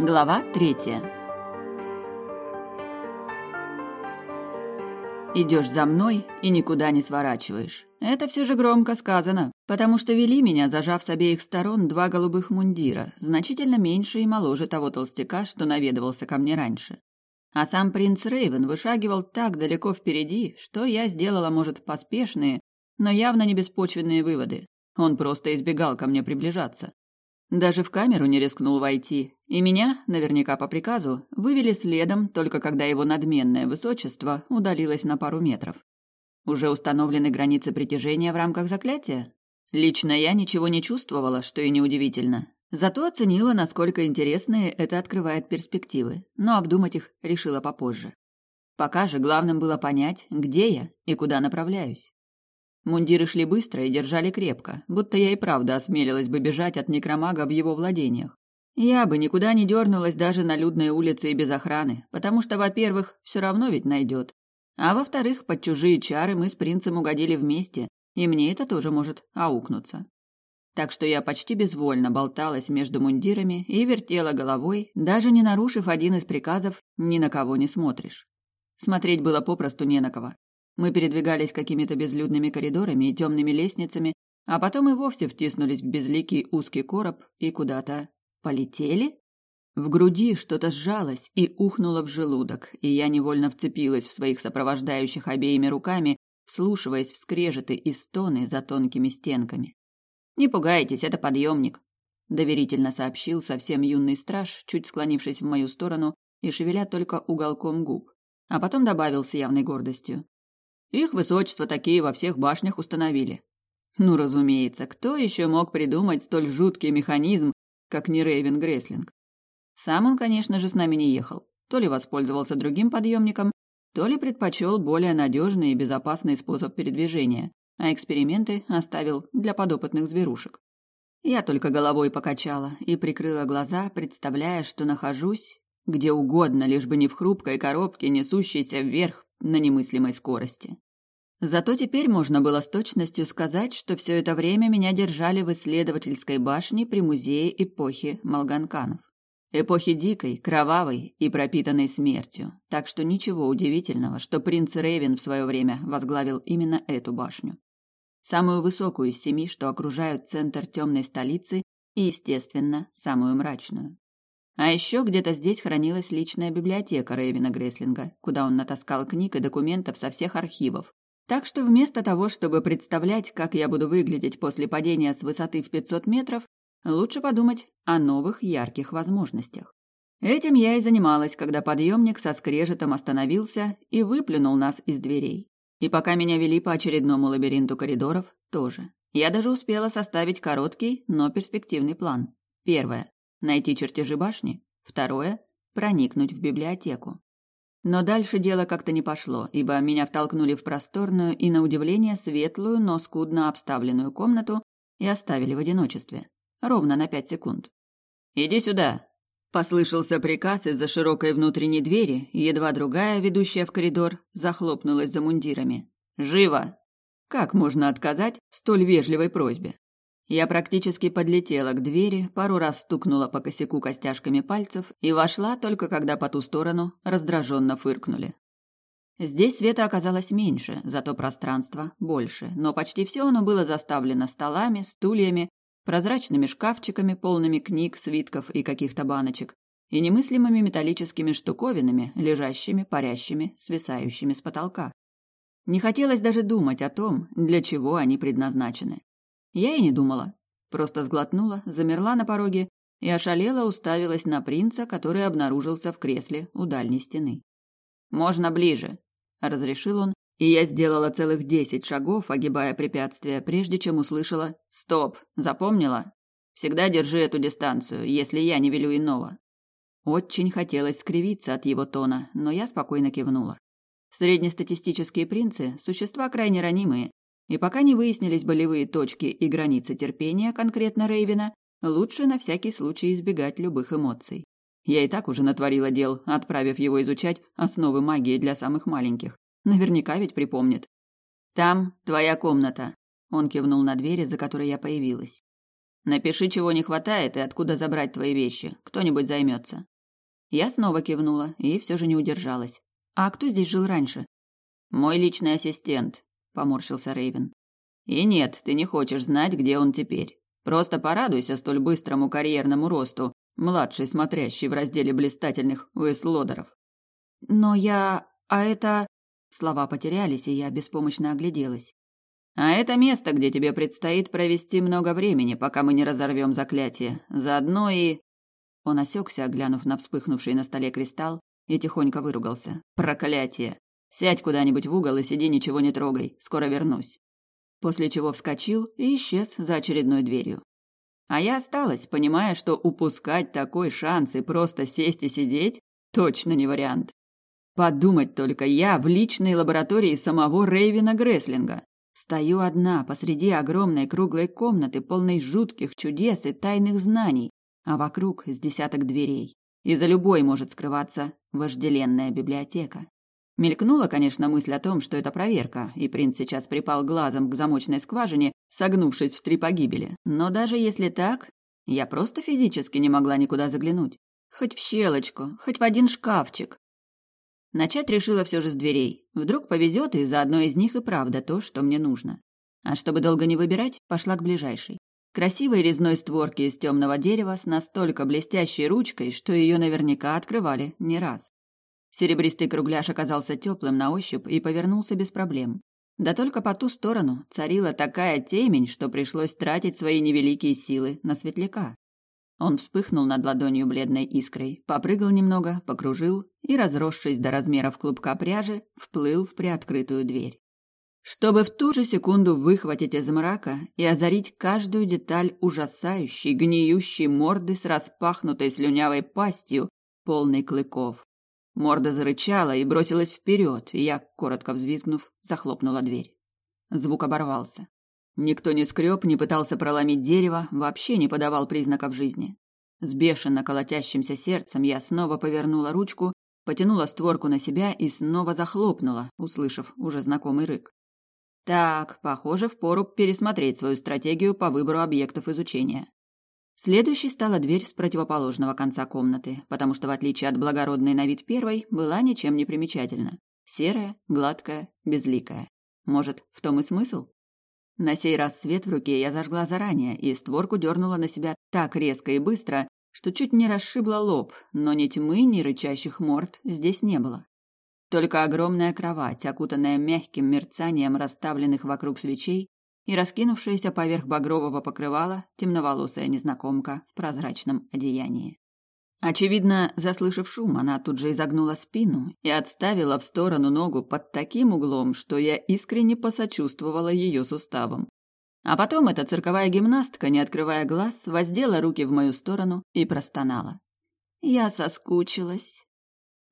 Глава третья. Идешь за мной и никуда не сворачиваешь. Это все же громко сказано, потому что вели меня, зажав с обеих сторон два голубых мундира, значительно меньше и моложе того толстяка, что наведывался ко мне раньше. А сам принц Рейвен вышагивал так далеко впереди, что я сделала, может, поспешные, но явно не беспочвенные выводы. Он просто избегал ко мне приближаться. Даже в камеру не рискнул войти, и меня, наверняка по приказу, вывели следом, только когда его надменное высочество удалилось на пару метров. Уже установлены границы притяжения в рамках заклятия? Лично я ничего не чувствовала, что и неудивительно. Зато оценила, насколько интересные это открывает перспективы, но обдумать их решила попозже. Пока же главным было понять, где я и куда направляюсь. Мундиры шли быстро и держали крепко, будто я и правда осмелилась бы бежать от некромага в его владениях. Я бы никуда не дернулась даже на людной улице и без охраны, потому что, во-первых, все равно ведь найдет. А во-вторых, под чужие чары мы с принцем угодили вместе, и мне это тоже может аукнуться так что я почти безвольно болталась между мундирами и вертела головой, даже не нарушив один из приказов «ни на кого не смотришь». Смотреть было попросту не на кого. Мы передвигались какими-то безлюдными коридорами и темными лестницами, а потом и вовсе втиснулись в безликий узкий короб и куда-то полетели. В груди что-то сжалось и ухнуло в желудок, и я невольно вцепилась в своих сопровождающих обеими руками, вслушиваясь в скрежеты и стоны за тонкими стенками. «Не пугайтесь, это подъемник», — доверительно сообщил совсем юный страж, чуть склонившись в мою сторону и шевеля только уголком губ, а потом добавил с явной гордостью. «Их высочество такие во всех башнях установили». Ну, разумеется, кто еще мог придумать столь жуткий механизм, как не Рейвен Греслинг? Сам он, конечно же, с нами не ехал. То ли воспользовался другим подъемником, то ли предпочел более надежный и безопасный способ передвижения, а эксперименты оставил для подопытных зверушек. Я только головой покачала и прикрыла глаза, представляя, что нахожусь где угодно, лишь бы не в хрупкой коробке, несущейся вверх на немыслимой скорости. Зато теперь можно было с точностью сказать, что все это время меня держали в исследовательской башне при музее эпохи Малганканов. Эпохи дикой, кровавой и пропитанной смертью. Так что ничего удивительного, что принц Рейвен в свое время возглавил именно эту башню самую высокую из семи, что окружают центр темной столицы, и, естественно, самую мрачную. А еще где-то здесь хранилась личная библиотека Рейвина Греслинга, куда он натаскал книг и документов со всех архивов. Так что вместо того, чтобы представлять, как я буду выглядеть после падения с высоты в 500 метров, лучше подумать о новых ярких возможностях. Этим я и занималась, когда подъемник со скрежетом остановился и выплюнул нас из дверей. И пока меня вели по очередному лабиринту коридоров, тоже. Я даже успела составить короткий, но перспективный план. Первое – найти чертежи башни. Второе – проникнуть в библиотеку. Но дальше дело как-то не пошло, ибо меня втолкнули в просторную и, на удивление, светлую, но скудно обставленную комнату и оставили в одиночестве. Ровно на пять секунд. «Иди сюда!» Послышался приказ из-за широкой внутренней двери, едва другая, ведущая в коридор, захлопнулась за мундирами. «Живо!» Как можно отказать столь вежливой просьбе? Я практически подлетела к двери, пару раз стукнула по косяку костяшками пальцев и вошла только когда по ту сторону раздраженно фыркнули. Здесь света оказалось меньше, зато пространство больше, но почти все оно было заставлено столами, стульями прозрачными шкафчиками, полными книг, свитков и каких-то баночек, и немыслимыми металлическими штуковинами, лежащими, парящими, свисающими с потолка. Не хотелось даже думать о том, для чего они предназначены. Я и не думала. Просто сглотнула, замерла на пороге и ошалела уставилась на принца, который обнаружился в кресле у дальней стены. «Можно ближе», — разрешил он, и я сделала целых десять шагов, огибая препятствия, прежде чем услышала «Стоп! Запомнила? Всегда держи эту дистанцию, если я не велю иного». Очень хотелось скривиться от его тона, но я спокойно кивнула. Среднестатистические принцы – существа крайне ранимые, и пока не выяснились болевые точки и границы терпения конкретно Рейвена, лучше на всякий случай избегать любых эмоций. Я и так уже натворила дел, отправив его изучать основы магии для самых маленьких. Наверняка ведь припомнит. Там твоя комната. Он кивнул на двери, за которой я появилась. Напиши, чего не хватает и откуда забрать твои вещи. Кто-нибудь займется. Я снова кивнула и все же не удержалась. А кто здесь жил раньше? Мой личный ассистент, поморщился Рейвен. И нет, ты не хочешь знать, где он теперь. Просто порадуйся столь быстрому карьерному росту, младший смотрящий в разделе блистательных уэслодеров. Но я... А это... Слова потерялись, и я беспомощно огляделась. А это место, где тебе предстоит провести много времени, пока мы не разорвем заклятие. Заодно и...» Он осекся, глянув на вспыхнувший на столе кристалл, и тихонько выругался. «Проклятие! Сядь куда-нибудь в угол и сиди, ничего не трогай. Скоро вернусь». После чего вскочил и исчез за очередной дверью. А я осталась, понимая, что упускать такой шанс и просто сесть и сидеть точно не вариант. Подумать только, я в личной лаборатории самого Рейвина Греслинга. Стою одна посреди огромной круглой комнаты, полной жутких чудес и тайных знаний, а вокруг с десяток дверей. И за любой может скрываться вожделенная библиотека. Мелькнула, конечно, мысль о том, что это проверка, и принц сейчас припал глазом к замочной скважине, согнувшись в три погибели. Но даже если так, я просто физически не могла никуда заглянуть. Хоть в щелочку, хоть в один шкафчик. Начать решила все же с дверей. Вдруг повезет, и за одной из них и правда то, что мне нужно. А чтобы долго не выбирать, пошла к ближайшей. Красивой резной створки из темного дерева с настолько блестящей ручкой, что ее наверняка открывали не раз. Серебристый кругляш оказался теплым на ощупь и повернулся без проблем. Да только по ту сторону царила такая темень, что пришлось тратить свои невеликие силы на светляка. Он вспыхнул над ладонью бледной искрой, попрыгал немного, покружил и, разросшись до размеров клубка пряжи, вплыл в приоткрытую дверь. Чтобы в ту же секунду выхватить из мрака и озарить каждую деталь ужасающей, гниющей морды с распахнутой слюнявой пастью, полной клыков. Морда зарычала и бросилась вперед, и я, коротко взвизгнув, захлопнула дверь. Звук оборвался. Никто не скреб, не пытался проломить дерево, вообще не подавал признаков жизни. С бешено колотящимся сердцем я снова повернула ручку, потянула створку на себя и снова захлопнула, услышав уже знакомый рык. Так, похоже, впору пересмотреть свою стратегию по выбору объектов изучения. Следующей стала дверь с противоположного конца комнаты, потому что, в отличие от благородной на вид первой, была ничем не примечательна. Серая, гладкая, безликая. Может, в том и смысл? На сей раз свет в руке я зажгла заранее, и створку дернула на себя так резко и быстро, что чуть не расшибла лоб, но ни тьмы, ни рычащих морд здесь не было. Только огромная кровать, окутанная мягким мерцанием расставленных вокруг свечей, и раскинувшаяся поверх багрового покрывала темноволосая незнакомка в прозрачном одеянии. Очевидно, заслышав шум, она тут же изогнула спину и отставила в сторону ногу под таким углом, что я искренне посочувствовала ее суставам. А потом эта цирковая гимнастка, не открывая глаз, воздела руки в мою сторону и простонала. Я соскучилась.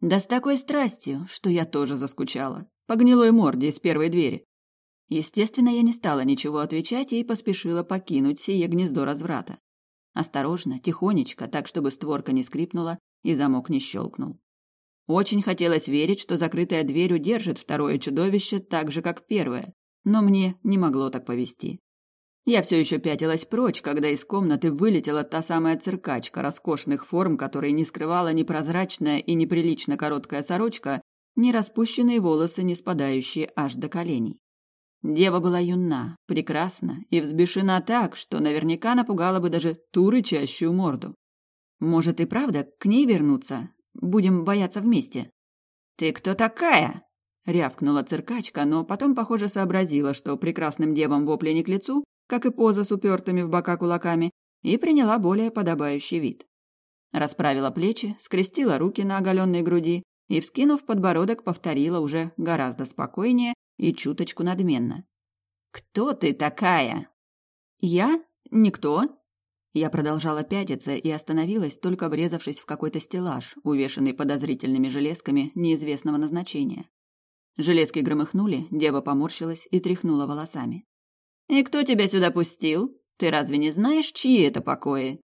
Да с такой страстью, что я тоже заскучала. По гнилой морде из первой двери. Естественно, я не стала ничего отвечать и поспешила покинуть сие гнездо разврата. Осторожно, тихонечко, так чтобы створка не скрипнула и замок не щелкнул. Очень хотелось верить, что закрытая дверь удержит второе чудовище так же, как первое, но мне не могло так повести. Я все еще пятилась прочь, когда из комнаты вылетела та самая циркачка роскошных форм, которой не скрывала ни прозрачная и неприлично короткая сорочка, ни распущенные волосы, не спадающие аж до коленей. Дева была юна, прекрасна и взбешена так, что наверняка напугала бы даже ту рычащую морду. Может и правда к ней вернуться? Будем бояться вместе. «Ты кто такая?» — рявкнула циркачка, но потом, похоже, сообразила, что прекрасным девам вопли не к лицу, как и поза с упертыми в бока кулаками, и приняла более подобающий вид. Расправила плечи, скрестила руки на оголенной груди и, вскинув подбородок, повторила уже гораздо спокойнее и чуточку надменно. «Кто ты такая?» «Я? Никто?» Я продолжала пятиться и остановилась, только врезавшись в какой-то стеллаж, увешанный подозрительными железками неизвестного назначения. Железки громыхнули, дева поморщилась и тряхнула волосами. «И кто тебя сюда пустил? Ты разве не знаешь, чьи это покои?»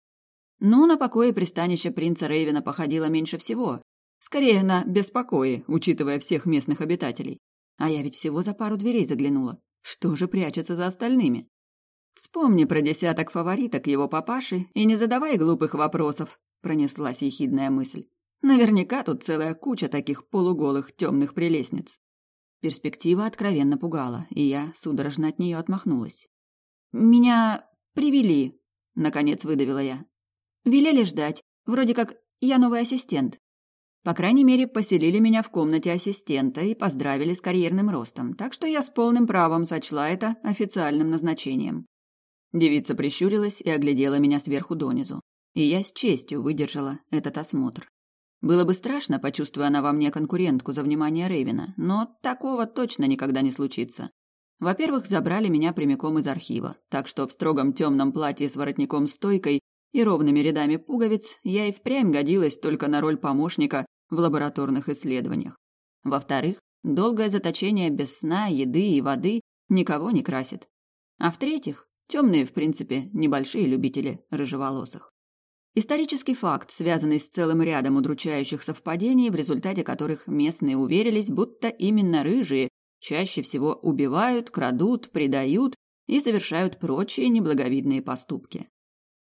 Ну, на покое пристанище принца Рейвена походило меньше всего. Скорее, на беспокое, учитывая всех местных обитателей. А я ведь всего за пару дверей заглянула. Что же прячется за остальными? Вспомни про десяток фавориток его папаши и не задавай глупых вопросов, пронеслась ехидная мысль. Наверняка тут целая куча таких полуголых темных прелестниц. Перспектива откровенно пугала, и я судорожно от нее отмахнулась. «Меня привели», — наконец выдавила я. «Велели ждать. Вроде как я новый ассистент». По крайней мере, поселили меня в комнате ассистента и поздравили с карьерным ростом, так что я с полным правом сочла это официальным назначением. Девица прищурилась и оглядела меня сверху донизу, и я с честью выдержала этот осмотр. Было бы страшно, почувствуя она во мне конкурентку за внимание Рейвина, но такого точно никогда не случится. Во-первых, забрали меня прямиком из архива, так что в строгом темном платье с воротником-стойкой и ровными рядами пуговиц я и впрямь годилась только на роль помощника в лабораторных исследованиях. Во-вторых, долгое заточение без сна, еды и воды никого не красит. А в-третьих, темные, в принципе, небольшие любители рыжеволосых. Исторический факт, связанный с целым рядом удручающих совпадений, в результате которых местные уверились, будто именно рыжие чаще всего убивают, крадут, предают и совершают прочие неблаговидные поступки.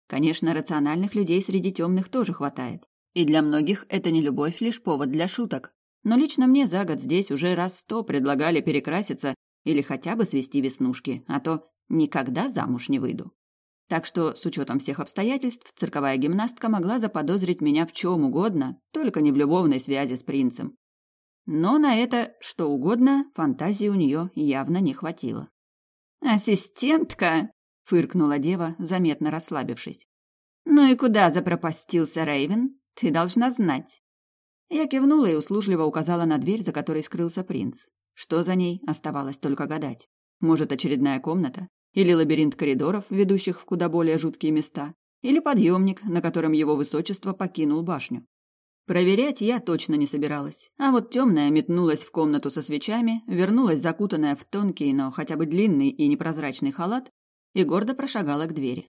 Конечно, рациональных людей среди темных тоже хватает. И для многих это не любовь, лишь повод для шуток. Но лично мне за год здесь уже раз сто предлагали перекраситься или хотя бы свести веснушки, а то никогда замуж не выйду. Так что, с учетом всех обстоятельств, цирковая гимнастка могла заподозрить меня в чем угодно, только не в любовной связи с принцем. Но на это что угодно фантазии у нее явно не хватило. «Ассистентка!» — фыркнула дева, заметно расслабившись. «Ну и куда запропастился Рейвен? Ты должна знать». Я кивнула и услужливо указала на дверь, за которой скрылся принц. Что за ней, оставалось только гадать. Может, очередная комната? Или лабиринт коридоров, ведущих в куда более жуткие места? Или подъемник, на котором его высочество покинул башню? Проверять я точно не собиралась. А вот темная метнулась в комнату со свечами, вернулась закутанная в тонкий, но хотя бы длинный и непрозрачный халат и гордо прошагала к двери.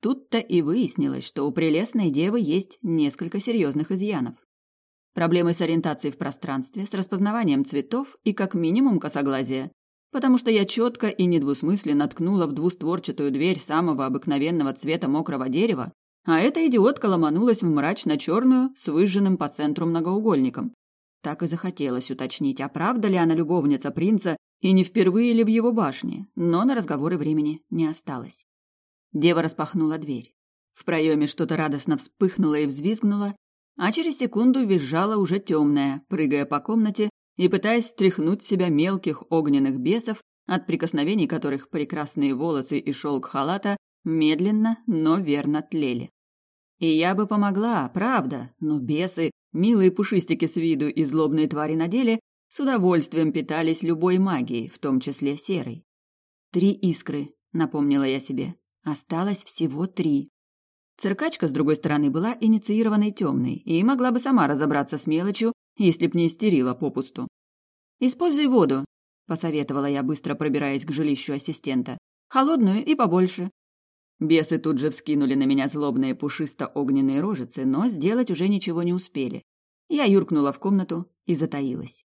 Тут-то и выяснилось, что у прелестной девы есть несколько серьезных изъянов. Проблемы с ориентацией в пространстве, с распознаванием цветов и как минимум косоглазие. Потому что я четко и недвусмысленно ткнула в двустворчатую дверь самого обыкновенного цвета мокрого дерева, а эта идиотка ломанулась в мрачно-черную с выжженным по центру многоугольником. Так и захотелось уточнить, а правда ли она любовница принца и не впервые ли в его башне, но на разговоры времени не осталось. Дева распахнула дверь. В проеме что-то радостно вспыхнуло и взвизгнуло, а через секунду визжала уже темная, прыгая по комнате и пытаясь стряхнуть себя мелких огненных бесов, от прикосновений которых прекрасные волосы и шелк халата медленно, но верно тлели. И я бы помогла, правда, но бесы, милые пушистики с виду и злобные твари на деле, с удовольствием питались любой магией, в том числе серой. «Три искры», — напомнила я себе. Осталось всего три. Циркачка, с другой стороны, была инициированной темной и могла бы сама разобраться с мелочью, если б не истерила попусту. «Используй воду», — посоветовала я, быстро пробираясь к жилищу ассистента. «Холодную и побольше». Бесы тут же вскинули на меня злобные пушисто-огненные рожицы, но сделать уже ничего не успели. Я юркнула в комнату и затаилась.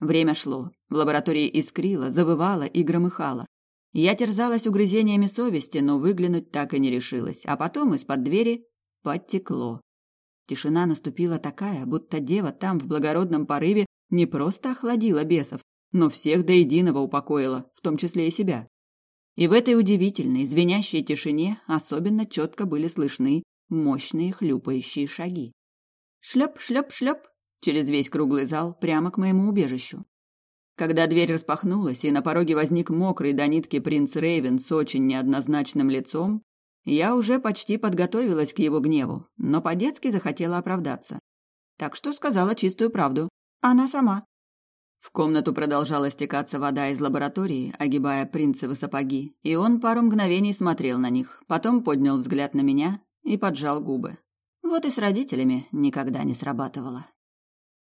Время шло. В лаборатории искрило, завывало и громыхало. Я терзалась угрызениями совести, но выглянуть так и не решилась, а потом из-под двери подтекло. Тишина наступила такая, будто дева там в благородном порыве не просто охладила бесов, но всех до единого упокоила, в том числе и себя. И в этой удивительной, звенящей тишине особенно четко были слышны мощные хлюпающие шаги. Шлеп, шлеп, шлеп через весь круглый зал прямо к моему убежищу. Когда дверь распахнулась, и на пороге возник мокрый до нитки принц Рейвен с очень неоднозначным лицом, я уже почти подготовилась к его гневу, но по-детски захотела оправдаться. Так что сказала чистую правду. Она сама. В комнату продолжала стекаться вода из лаборатории, огибая принцевы сапоги, и он пару мгновений смотрел на них, потом поднял взгляд на меня и поджал губы. Вот и с родителями никогда не срабатывало.